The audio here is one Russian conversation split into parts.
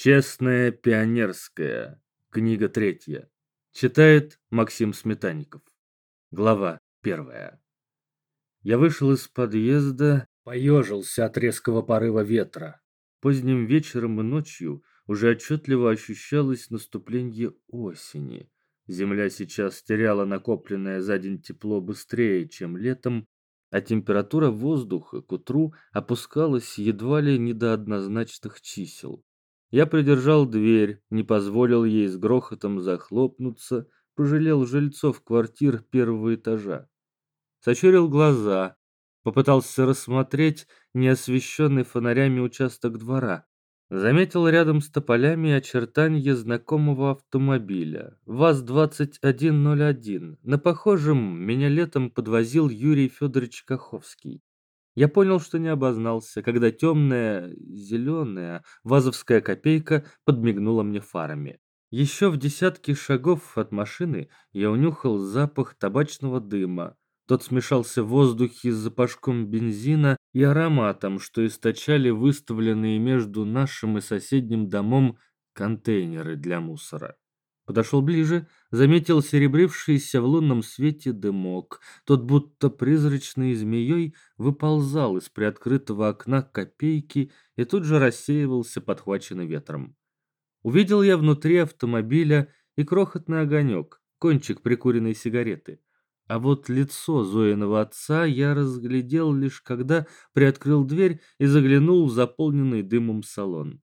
Честная пионерская. Книга третья. Читает Максим Сметанников. Глава первая. Я вышел из подъезда, поежился от резкого порыва ветра. Поздним вечером и ночью уже отчетливо ощущалось наступление осени. Земля сейчас теряла накопленное за день тепло быстрее, чем летом, а температура воздуха к утру опускалась едва ли не до однозначных чисел. Я придержал дверь, не позволил ей с грохотом захлопнуться, пожалел жильцов квартир первого этажа. Сочурил глаза, попытался рассмотреть неосвещенный фонарями участок двора. Заметил рядом с тополями очертания знакомого автомобиля ВАЗ-2101. На похожем меня летом подвозил Юрий Федорович Каховский. Я понял, что не обознался, когда темная, зеленая вазовская копейка подмигнула мне фарами. Еще в десятке шагов от машины я унюхал запах табачного дыма. Тот смешался в воздухе с запашком бензина и ароматом, что источали выставленные между нашим и соседним домом контейнеры для мусора. Подошел ближе, заметил серебрившийся в лунном свете дымок. Тот будто призрачной змеей выползал из приоткрытого окна копейки и тут же рассеивался, подхваченный ветром. Увидел я внутри автомобиля и крохотный огонек, кончик прикуренной сигареты. А вот лицо Зоиного отца я разглядел лишь когда приоткрыл дверь и заглянул в заполненный дымом салон.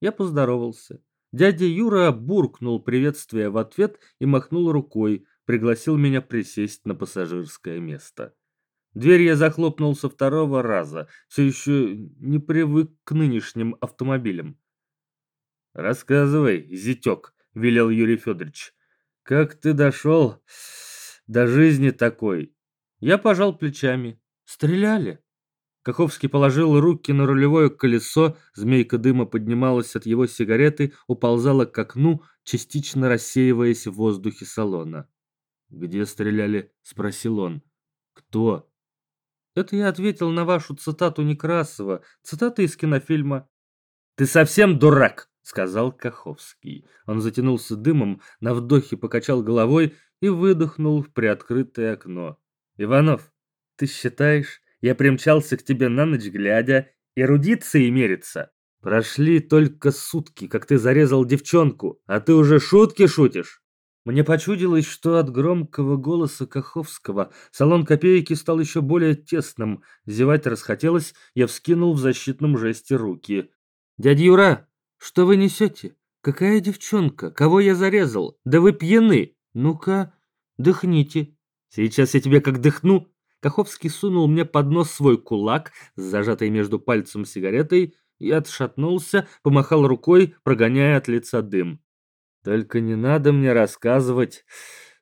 Я поздоровался. Дядя Юра буркнул приветствие в ответ и махнул рукой, пригласил меня присесть на пассажирское место. Дверь я захлопнул со второго раза, все еще не привык к нынешним автомобилям. «Рассказывай, зятек», — велел Юрий Федорович, — «как ты дошел до жизни такой?» Я пожал плечами. «Стреляли?» Каховский положил руки на рулевое колесо, змейка дыма поднималась от его сигареты, уползала к окну, частично рассеиваясь в воздухе салона. «Где стреляли?» — спросил он. «Кто?» Это я ответил на вашу цитату Некрасова, цитата из кинофильма. «Ты совсем дурак!» — сказал Каховский. Он затянулся дымом, на вдохе покачал головой и выдохнул в приоткрытое окно. «Иванов, ты считаешь, я примчался к тебе на ночь глядя, эрудиции мериться. Прошли только сутки, как ты зарезал девчонку, а ты уже шутки шутишь. Мне почудилось, что от громкого голоса Каховского салон копейки стал еще более тесным. Зевать расхотелось, я вскинул в защитном жесте руки. «Дядя Юра, что вы несете? Какая девчонка? Кого я зарезал? Да вы пьяны! Ну-ка, дыхните. Сейчас я тебе как дыхну, Каховский сунул мне под нос свой кулак, зажатый между пальцем сигаретой, и отшатнулся, помахал рукой, прогоняя от лица дым. «Только не надо мне рассказывать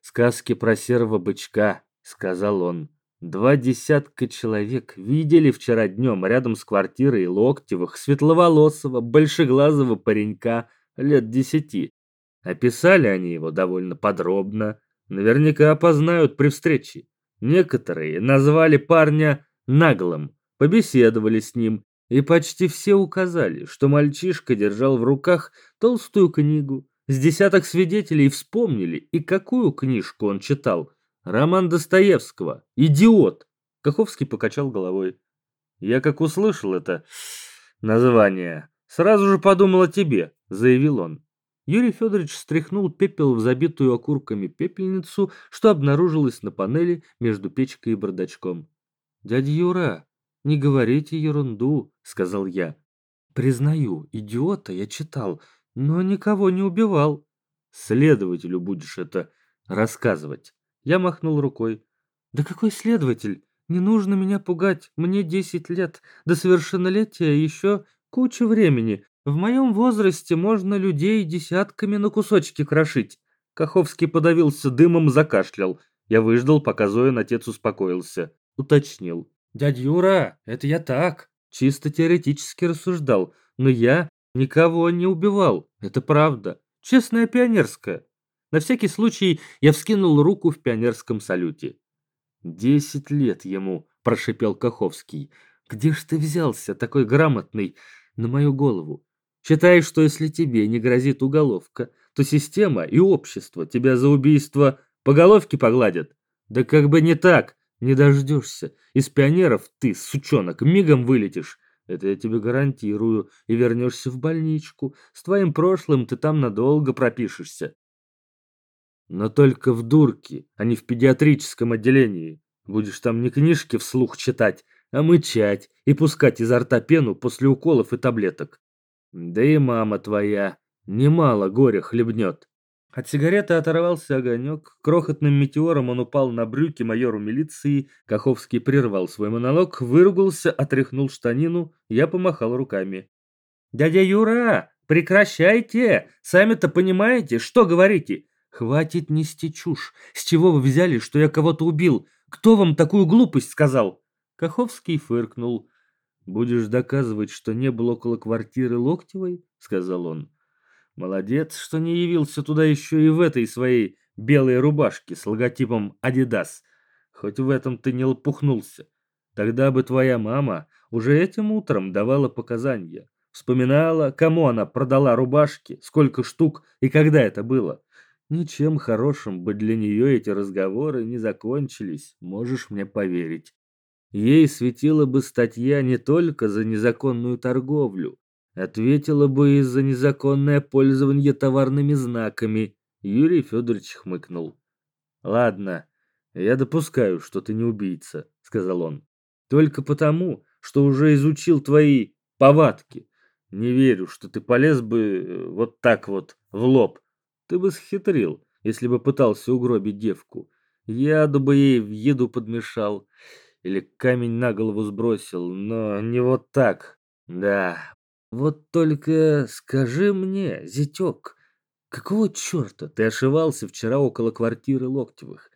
сказки про серого бычка», — сказал он. «Два десятка человек видели вчера днем рядом с квартирой Локтевых светловолосого, большеглазого паренька лет десяти. Описали они его довольно подробно, наверняка опознают при встрече. Некоторые назвали парня наглым, побеседовали с ним, и почти все указали, что мальчишка держал в руках толстую книгу. С десяток свидетелей вспомнили, и какую книжку он читал. Роман Достоевского. «Идиот!» Каховский покачал головой. «Я как услышал это название, сразу же подумал о тебе», — заявил он. Юрий Федорович стряхнул пепел в забитую окурками пепельницу, что обнаружилось на панели между печкой и бардачком. «Дядя Юра, не говорите ерунду», — сказал я. «Признаю, идиота я читал, но никого не убивал». «Следователю будешь это рассказывать». Я махнул рукой. «Да какой следователь? Не нужно меня пугать, мне десять лет, до совершеннолетия еще куча времени, в моем возрасте можно людей десятками на кусочки крошить. Каховский подавился дымом, закашлял. Я выждал, пока Зоин отец успокоился. Уточнил. «Дядя Юра, это я так. Чисто теоретически рассуждал. Но я никого не убивал. Это правда. Честная пионерская». На всякий случай я вскинул руку в пионерском салюте. «Десять лет ему», – прошипел Каховский. «Где ж ты взялся, такой грамотный, на мою голову? Считай, что если тебе не грозит уголовка, то система и общество тебя за убийство по головке погладят. Да как бы не так, не дождешься. Из пионеров ты, сучонок, мигом вылетишь. Это я тебе гарантирую. И вернешься в больничку. С твоим прошлым ты там надолго пропишешься. Но только в дурке, а не в педиатрическом отделении. Будешь там не книжки вслух читать, а мычать и пускать изо рта пену после уколов и таблеток. Да и мама твоя немало горя хлебнет. От сигареты оторвался огонек. Крохотным метеором он упал на брюки майору милиции. Каховский прервал свой монолог, выругался, отряхнул штанину. Я помахал руками. «Дядя Юра, прекращайте! Сами-то понимаете, что говорите? Хватит нести чушь. С чего вы взяли, что я кого-то убил? Кто вам такую глупость сказал?» Каховский фыркнул. «Будешь доказывать, что не был около квартиры Локтевой?» — сказал он. «Молодец, что не явился туда еще и в этой своей белой рубашке с логотипом «Адидас». Хоть в этом ты не лопухнулся. Тогда бы твоя мама уже этим утром давала показания. Вспоминала, кому она продала рубашки, сколько штук и когда это было. Ничем хорошим бы для нее эти разговоры не закончились, можешь мне поверить. Ей светила бы статья не только за незаконную торговлю, ответила бы и за незаконное пользование товарными знаками. Юрий Федорович хмыкнул. «Ладно, я допускаю, что ты не убийца», — сказал он. «Только потому, что уже изучил твои повадки. Не верю, что ты полез бы э, вот так вот в лоб. Ты бы схитрил, если бы пытался угробить девку. Яду бы ей в еду подмешал или камень на голову сбросил, но не вот так. Да, вот только скажи мне, зятек, какого черта ты ошивался вчера около квартиры Локтевых?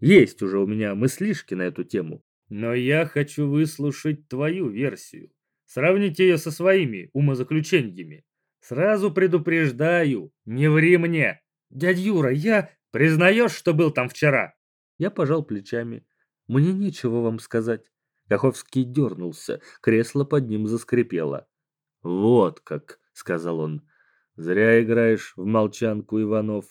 Есть уже у меня мыслишки на эту тему, но я хочу выслушать твою версию. Сравнить ее со своими умозаключениями. Сразу предупреждаю, не ври мне. Дядь Юра, я... Признаешь, что был там вчера? Я пожал плечами. Мне нечего вам сказать. Каховский дернулся, кресло под ним заскрипело. «Вот как», — сказал он, — «зря играешь в молчанку, Иванов.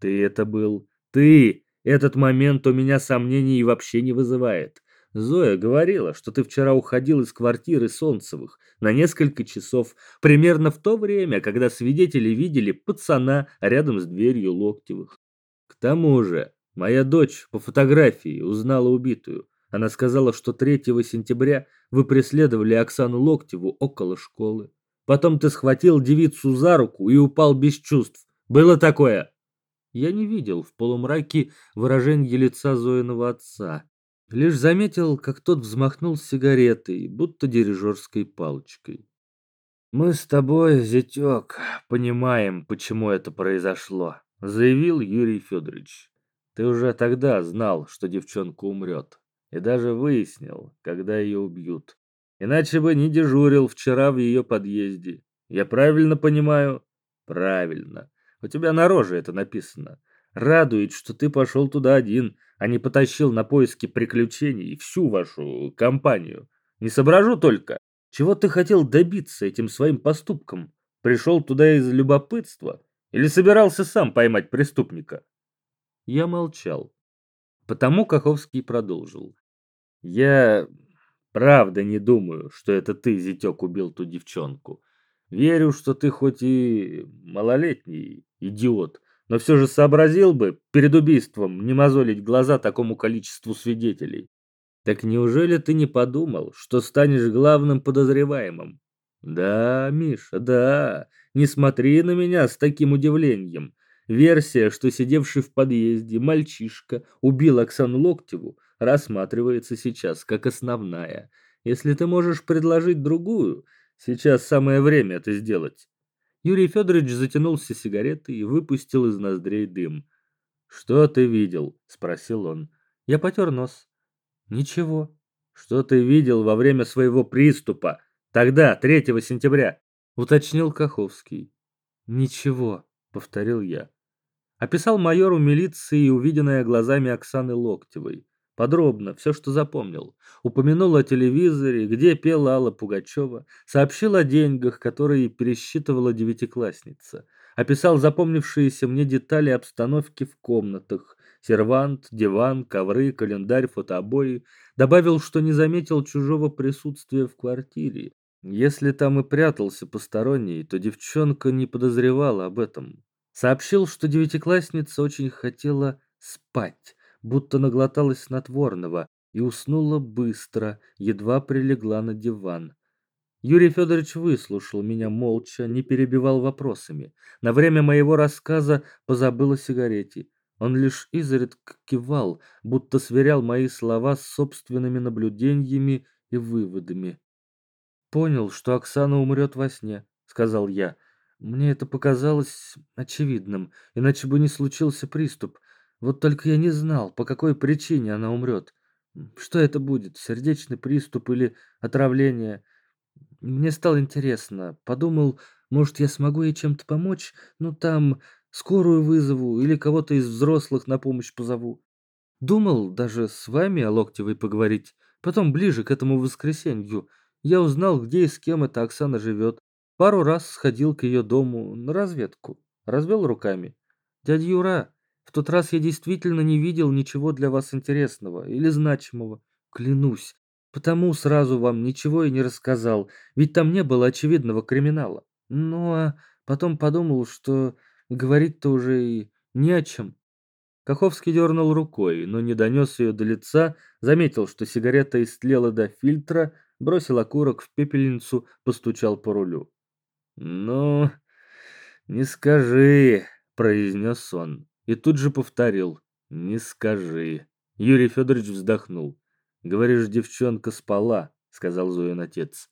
Ты это был. Ты! Этот момент у меня сомнений вообще не вызывает. Зоя говорила, что ты вчера уходил из квартиры Солнцевых на несколько часов, примерно в то время, когда свидетели видели пацана рядом с дверью Локтевых. К тому же, Моя дочь по фотографии узнала убитую. Она сказала, что 3 сентября вы преследовали Оксану Локтеву около школы. Потом ты схватил девицу за руку и упал без чувств. Было такое? Я не видел в полумраке выражения лица Зоиного отца. Лишь заметил, как тот взмахнул сигаретой, будто дирижерской палочкой. «Мы с тобой, зятек, понимаем, почему это произошло», — заявил Юрий Федорович. Ты уже тогда знал, что девчонка умрет. И даже выяснил, когда ее убьют. Иначе бы не дежурил вчера в ее подъезде. Я правильно понимаю? Правильно. У тебя на роже это написано. Радует, что ты пошел туда один, а не потащил на поиски приключений всю вашу компанию. Не соображу только, чего ты хотел добиться этим своим поступком? Пришел туда из любопытства? Или собирался сам поймать преступника? Я молчал. Потому Каховский продолжил. «Я правда не думаю, что это ты, зятек, убил ту девчонку. Верю, что ты хоть и малолетний идиот, но все же сообразил бы перед убийством не мозолить глаза такому количеству свидетелей. Так неужели ты не подумал, что станешь главным подозреваемым? Да, Миша, да, не смотри на меня с таким удивлением. Версия, что сидевший в подъезде мальчишка убил Оксану Локтеву, рассматривается сейчас как основная. Если ты можешь предложить другую, сейчас самое время это сделать. Юрий Федорович затянулся сигаретой и выпустил из ноздрей дым. «Что ты видел?» – спросил он. Я потер нос. «Ничего». «Что ты видел во время своего приступа? Тогда, 3 сентября?» – уточнил Каховский. «Ничего», – повторил я описал майору милиции увиденное глазами Оксаны Локтевой. Подробно, все, что запомнил. Упомянул о телевизоре, где пела Алла Пугачева, сообщил о деньгах, которые пересчитывала девятиклассница. Описал запомнившиеся мне детали обстановки в комнатах. Сервант, диван, ковры, календарь, фотообои. Добавил, что не заметил чужого присутствия в квартире. Если там и прятался посторонний, то девчонка не подозревала об этом. Сообщил, что девятиклассница очень хотела спать будто наглоталась снотворного и уснула быстро, едва прилегла на диван. Юрий Федорович выслушал меня молча, не перебивал вопросами. На время моего рассказа позабыл о сигарете. Он лишь изредка кивал, будто сверял мои слова с собственными наблюдениями и выводами. «Понял, что Оксана умрет во сне», — сказал я. «Мне это показалось очевидным, иначе бы не случился приступ. Вот только я не знал, по какой причине она умрет. Что это будет, сердечный приступ или отравление? Мне стало интересно. Подумал, может, я смогу ей чем-то помочь? Ну, там, скорую вызову или кого-то из взрослых на помощь позову. Думал даже с вами о Локтевой поговорить. Потом, ближе к этому воскресенью, я узнал, где и с кем эта Оксана живет. Пару раз сходил к ее дому на разведку. Развел руками. Дядя Юра, в тот раз я действительно не видел ничего для вас интересного или значимого, клянусь. Потому сразу вам ничего и не рассказал, ведь там не было очевидного криминала. Ну а потом подумал, что говорить-то уже и не о чем. Каховский дернул рукой, но не донес ее до лица, заметил, что сигарета истлела до фильтра, бросил окурок в пепельницу, постучал по рулю. «Ну, не скажи», — произнес он. И тут же повторил. «Не скажи». Юрий Федорович вздохнул. «Говоришь, девчонка спала», — сказал Зоин отец.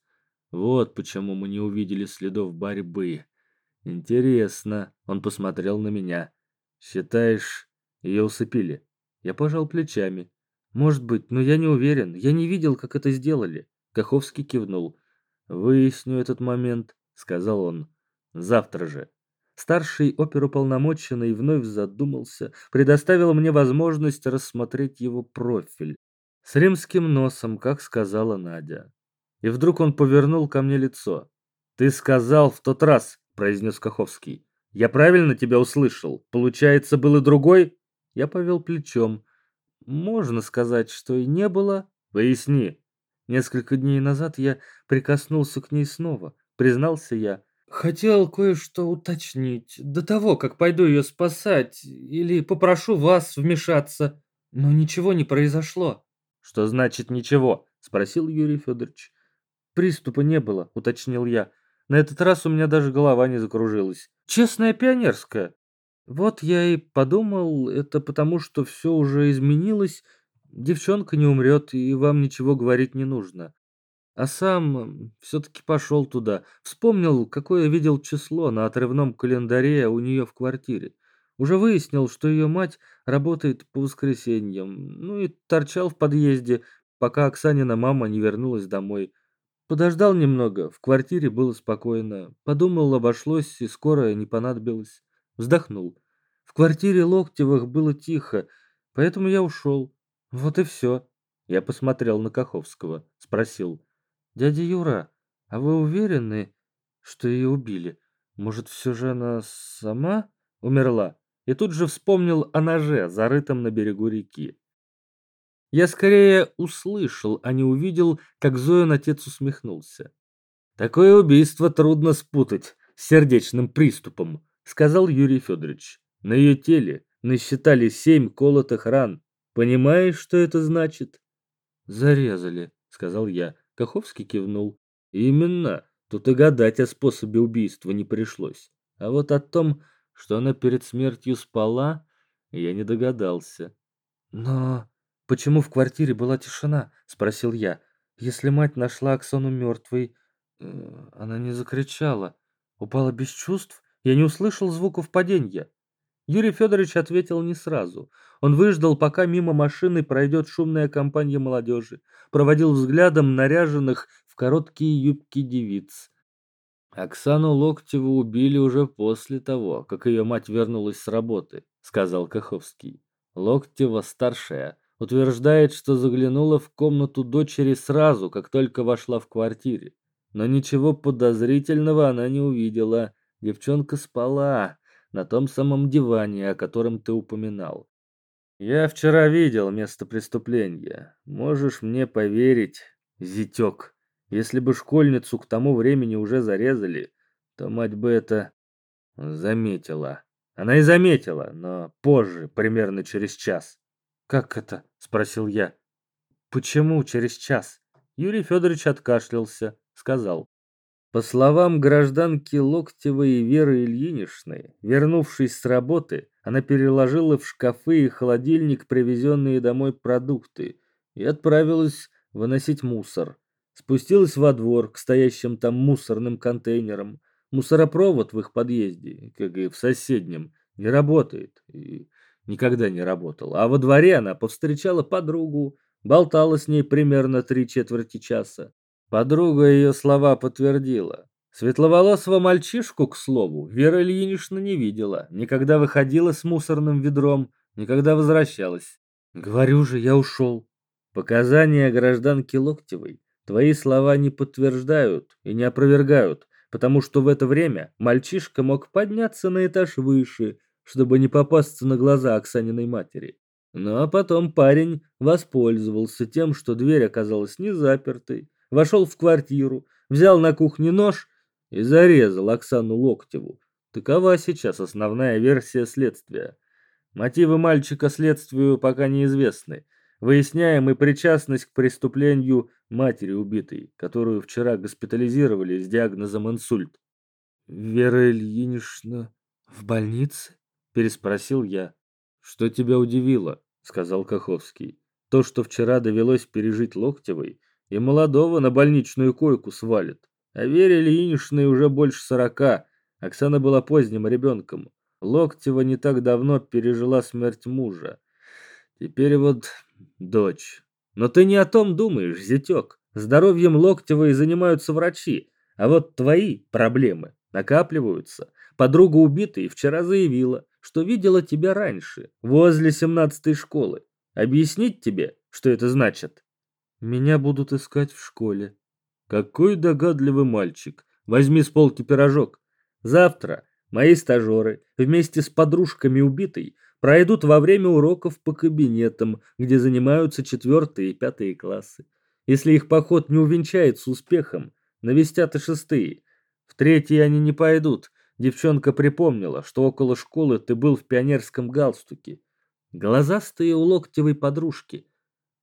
«Вот почему мы не увидели следов борьбы. Интересно». Он посмотрел на меня. «Считаешь, ее усыпили?» Я пожал плечами. «Может быть, но я не уверен. Я не видел, как это сделали». Каховский кивнул. «Выясню этот момент», — сказал он. «Завтра же». Старший оперуполномоченный вновь задумался, предоставил мне возможность рассмотреть его профиль. С римским носом, как сказала Надя. И вдруг он повернул ко мне лицо. «Ты сказал в тот раз», — произнес Каховский. «Я правильно тебя услышал? Получается, был и другой?» Я повел плечом. «Можно сказать, что и не было?» «Поясни». Несколько дней назад я прикоснулся к ней снова, признался я. Хотел кое-что уточнить до того, как пойду ее спасать, или попрошу вас вмешаться, но ничего не произошло. Что значит ничего? спросил Юрий Федорович. Приступа не было, уточнил я. На этот раз у меня даже голова не закружилась. Честная пионерская. Вот я и подумал, это потому, что все уже изменилось, девчонка не умрет, и вам ничего говорить не нужно. А сам все-таки пошел туда. Вспомнил, какое видел число на отрывном календаре у нее в квартире. Уже выяснил, что ее мать работает по воскресеньям. Ну и торчал в подъезде, пока Оксанина мама не вернулась домой. Подождал немного, в квартире было спокойно. Подумал, обошлось и скоро не понадобилось. Вздохнул. В квартире Локтевых было тихо, поэтому я ушел. Вот и все. Я посмотрел на Каховского, спросил. «Дядя Юра, а вы уверены, что ее убили? Может, все же она сама умерла?» И тут же вспомнил о ноже, зарытом на берегу реки. Я скорее услышал, а не увидел, как Зоин отец усмехнулся. «Такое убийство трудно спутать с сердечным приступом», — сказал Юрий Федорович. «На ее теле насчитали семь колотых ран. Понимаешь, что это значит?» «Зарезали», — сказал я. Каховский кивнул. Именно. Тут и гадать о способе убийства не пришлось. А вот о том, что она перед смертью спала, я не догадался. Но почему в квартире была тишина? Спросил я. Если мать нашла Оксану мертвой, э, она не закричала. Упала без чувств? Я не услышал звуков падения. Юрий Федорович ответил не сразу. Он выждал, пока мимо машины пройдет шумная компания молодежи, проводил взглядом наряженных в короткие юбки девиц. «Оксану Локтеву убили уже после того, как ее мать вернулась с работы», — сказал Каховский. «Локтева старшая Утверждает, что заглянула в комнату дочери сразу, как только вошла в квартире. Но ничего подозрительного она не увидела. Девчонка спала на том самом диване, о котором ты упоминал. Я вчера видел место преступления. Можешь мне поверить, зятек. Если бы школьницу к тому времени уже зарезали, то мать бы это заметила. Она и заметила, но позже, примерно через час. «Как это?» — спросил я. «Почему через час?» Юрий Федорович откашлялся, сказал. По словам гражданки Локтевой и Веры Ильиничны, вернувшись с работы, она переложила в шкафы и холодильник привезенные домой продукты и отправилась выносить мусор. Спустилась во двор к стоящим там мусорным контейнерам. Мусоропровод в их подъезде, как и в соседнем, не работает и никогда не работал. А во дворе она повстречала подругу, болтала с ней примерно три четверти часа. Подруга ее слова подтвердила. Светловолосого мальчишку, к слову, Вера Ильинична не видела, никогда выходила с мусорным ведром, никогда возвращалась. Говорю же, я ушел. Показания гражданки Локтевой твои слова не подтверждают и не опровергают, потому что в это время мальчишка мог подняться на этаж выше, чтобы не попасться на глаза Оксаниной матери. Ну а потом парень воспользовался тем, что дверь оказалась не запертой, вошел в квартиру, взял на кухне нож и зарезал Оксану Локтеву. Такова сейчас основная версия следствия. Мотивы мальчика следствию пока неизвестны. Выясняем и причастность к преступлению матери убитой, которую вчера госпитализировали с диагнозом инсульт. «Вера Ильинична в больнице?» – переспросил я. «Что тебя удивило?» – сказал Каховский. «То, что вчера довелось пережить Локтевой, и молодого на больничную койку свалит. А Вере Ильиничной уже больше сорока. Оксана была поздним ребенком. Локтева не так давно пережила смерть мужа. Теперь вот дочь. Но ты не о том думаешь, зятек. Здоровьем Локтевой занимаются врачи. А вот твои проблемы накапливаются. Подруга убитой вчера заявила, что видела тебя раньше, возле семнадцатой школы. Объяснить тебе, что это значит? Меня будут искать в школе. Какой догадливый мальчик. Возьми с полки пирожок. Завтра мои стажеры вместе с подружками убитой пройдут во время уроков по кабинетам, где занимаются четвертые и пятые классы. Если их поход не увенчается успехом, навестят и шестые. В третьи они не пойдут. Девчонка припомнила, что около школы ты был в пионерском галстуке. Глазастые у локтевой подружки.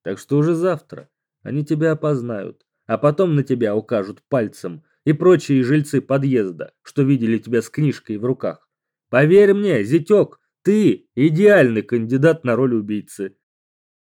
Так что уже завтра они тебя опознают, а потом на тебя укажут пальцем и прочие жильцы подъезда, что видели тебя с книжкой в руках. Поверь мне, зятек, ты идеальный кандидат на роль убийцы.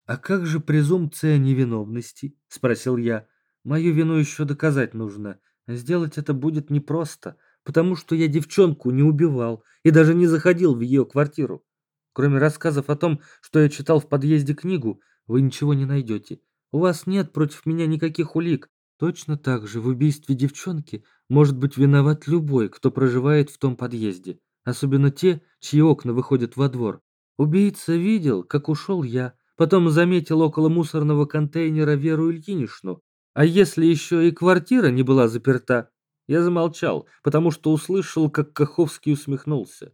«А как же презумпция невиновности?» – спросил я. «Мою вину еще доказать нужно. Сделать это будет непросто, потому что я девчонку не убивал и даже не заходил в ее квартиру. Кроме рассказов о том, что я читал в подъезде книгу, вы ничего не найдете. У вас нет против меня никаких улик. Точно так же в убийстве девчонки может быть виноват любой, кто проживает в том подъезде. Особенно те, чьи окна выходят во двор. Убийца видел, как ушел я, потом заметил около мусорного контейнера Веру Ильиничну. А если еще и квартира не была заперта? Я замолчал, потому что услышал, как Каховский усмехнулся.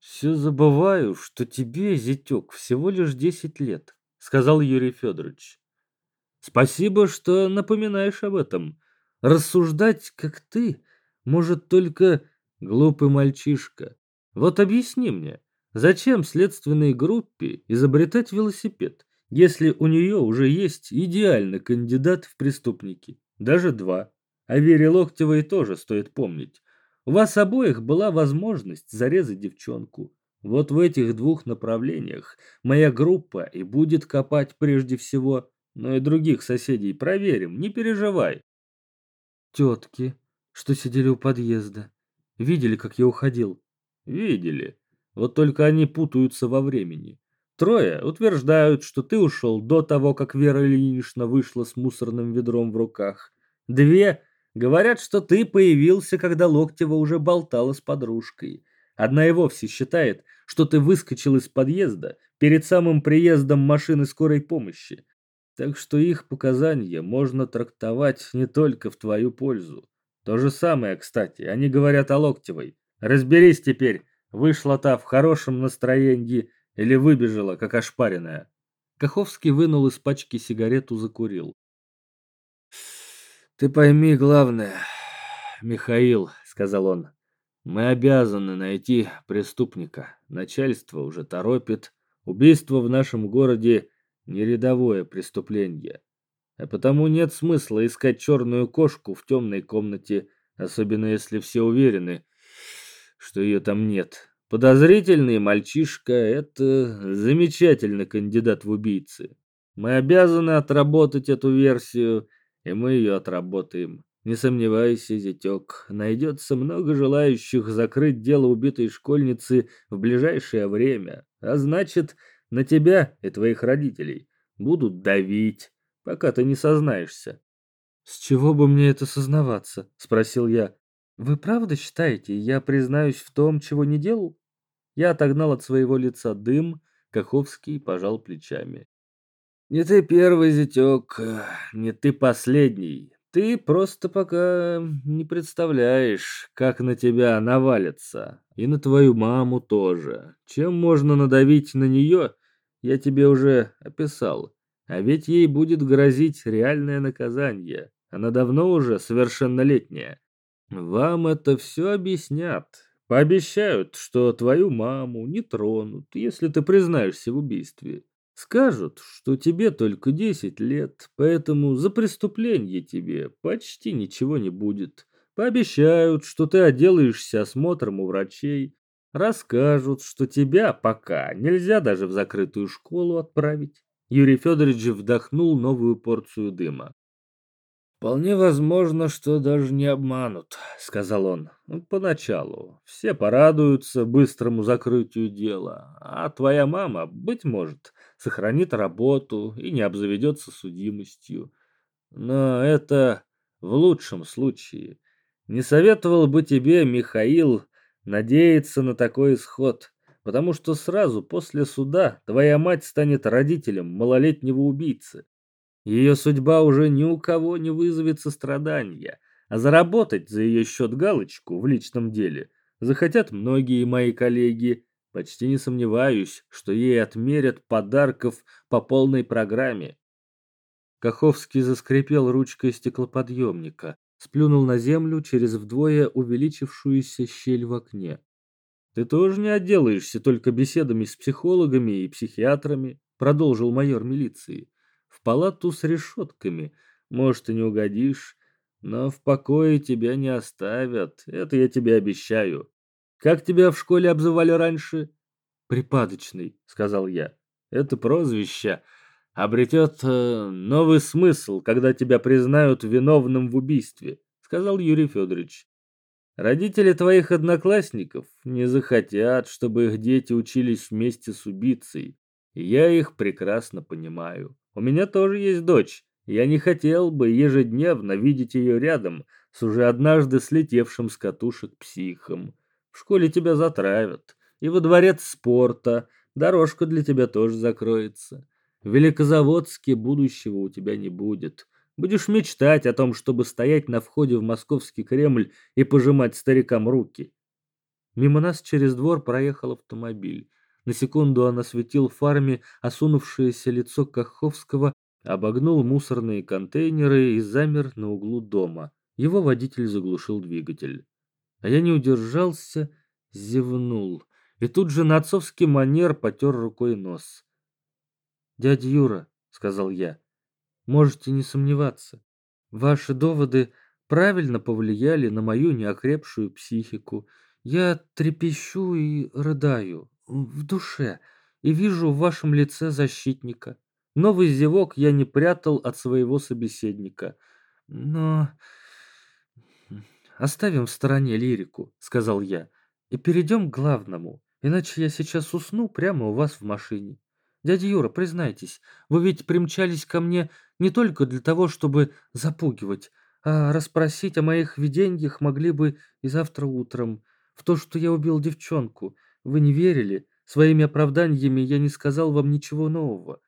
«Все забываю, что тебе, зятек, всего лишь десять лет», — сказал Юрий Федорович. Спасибо, что напоминаешь об этом. Рассуждать, как ты, может только глупый мальчишка. Вот объясни мне, зачем следственной группе изобретать велосипед, если у нее уже есть идеальный кандидат в преступники, даже два. О Вере Локтевой тоже стоит помнить. У вас обоих была возможность зарезать девчонку. Вот в этих двух направлениях моя группа и будет копать прежде всего но и других соседей проверим, не переживай. Тетки, что сидели у подъезда, видели, как я уходил? Видели. Вот только они путаются во времени. Трое утверждают, что ты ушел до того, как Вера Ильинична вышла с мусорным ведром в руках. Две говорят, что ты появился, когда Локтева уже болтала с подружкой. Одна и вовсе считает, что ты выскочил из подъезда перед самым приездом машины скорой помощи. Так что их показания можно трактовать не только в твою пользу. То же самое, кстати, они говорят о Локтевой. Разберись теперь, вышла та в хорошем настроении или выбежала, как ошпаренная. Каховский вынул из пачки сигарету, закурил. «Ты пойми главное, Михаил», — сказал он, — «мы обязаны найти преступника. Начальство уже торопит. Убийство в нашем городе — не рядовое преступление. А потому нет смысла искать черную кошку в темной комнате, особенно если все уверены, что ее там нет. Подозрительный мальчишка — это замечательный кандидат в убийцы. Мы обязаны отработать эту версию, и мы ее отработаем. Не сомневайся, зятек, найдется много желающих закрыть дело убитой школьницы в ближайшее время, а значит, на тебя и твоих родителей будут давить, пока ты не сознаешься. «С чего бы мне это сознаваться?» — спросил я. «Вы правда считаете, я признаюсь в том, чего не делал?» Я отогнал от своего лица дым, Каховский пожал плечами. «Не ты первый, зятек, не ты последний. Ты просто пока не представляешь, как на тебя навалится. И на твою маму тоже. Чем можно надавить на нее, я тебе уже описал. А ведь ей будет грозить реальное наказание. Она давно уже совершеннолетняя. Вам это все объяснят, Пообещают, что твою маму не тронут, если ты признаешься в убийстве. Скажут, что тебе только 10 лет, поэтому за преступление тебе почти ничего не будет. Пообещают, что ты отделаешься осмотром у врачей. Расскажут, что тебя пока нельзя даже в закрытую школу отправить. Юрий Федорович вдохнул новую порцию дыма. «Вполне возможно, что даже не обманут», — сказал он. «Ну, «Поначалу. Все порадуются быстрому закрытию дела, а твоя мама, быть может, сохранит работу и не обзаведется судимостью. Но это в лучшем случае. Не советовал бы тебе, Михаил, надеяться на такой исход, потому что сразу после суда твоя мать станет родителем малолетнего убийцы. Ее судьба уже ни у кого не вызовет сострадания, а заработать за ее счет галочку в личном деле захотят многие мои коллеги. Почти не сомневаюсь, что ей отмерят подарков по полной программе. Каховский заскрипел ручкой стеклоподъемника, сплюнул на землю через вдвое увеличившуюся щель в окне. «Ты тоже не отделаешься только беседами с психологами и психиатрами», продолжил майор милиции палату с решетками. Может, и не угодишь, но в покое тебя не оставят, это я тебе обещаю. Как тебя в школе обзывали раньше? Припадочный, сказал я. Это прозвище обретет э, новый смысл, когда тебя признают виновным в убийстве, сказал Юрий Федорович. Родители твоих одноклассников не захотят, чтобы их дети учились вместе с убийцей. Я их прекрасно понимаю. У меня тоже есть дочь. Я не хотел бы ежедневно видеть ее рядом с уже однажды слетевшим с катушек психом. В школе тебя затравят. И во дворец спорта дорожка для тебя тоже закроется. В Великозаводске будущего у тебя не будет. Будешь мечтать о том, чтобы стоять на входе в московский Кремль и пожимать старикам руки. Мимо нас через двор проехал автомобиль. На секунду он осветил фарме осунувшееся лицо Каховского, обогнул мусорные контейнеры и замер на углу дома. Его водитель заглушил двигатель. А я не удержался, зевнул. И тут же на отцовский манер потер рукой нос. «Дядя Юра», — сказал я, — «можете не сомневаться. Ваши доводы правильно повлияли на мою неокрепшую психику. Я трепещу и рыдаю в душе и вижу в вашем лице защитника. Новый зевок я не прятал от своего собеседника. Но оставим в стороне лирику, сказал я, и перейдем к главному, иначе я сейчас усну прямо у вас в машине. Дядя Юра, признайтесь, вы ведь примчались ко мне не только для того, чтобы запугивать, а расспросить о моих видениях могли бы и завтра утром. в то, что я убил девчонку. Вы не верили? Своими оправданиями я не сказал вам ничего нового.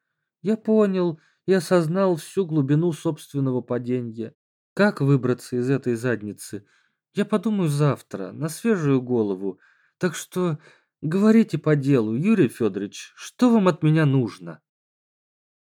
Я понял и осознал всю глубину собственного падения. Как выбраться из этой задницы? Я подумаю завтра, на свежую голову. Так что говорите по делу, Юрий Федорович, что вам от меня нужно?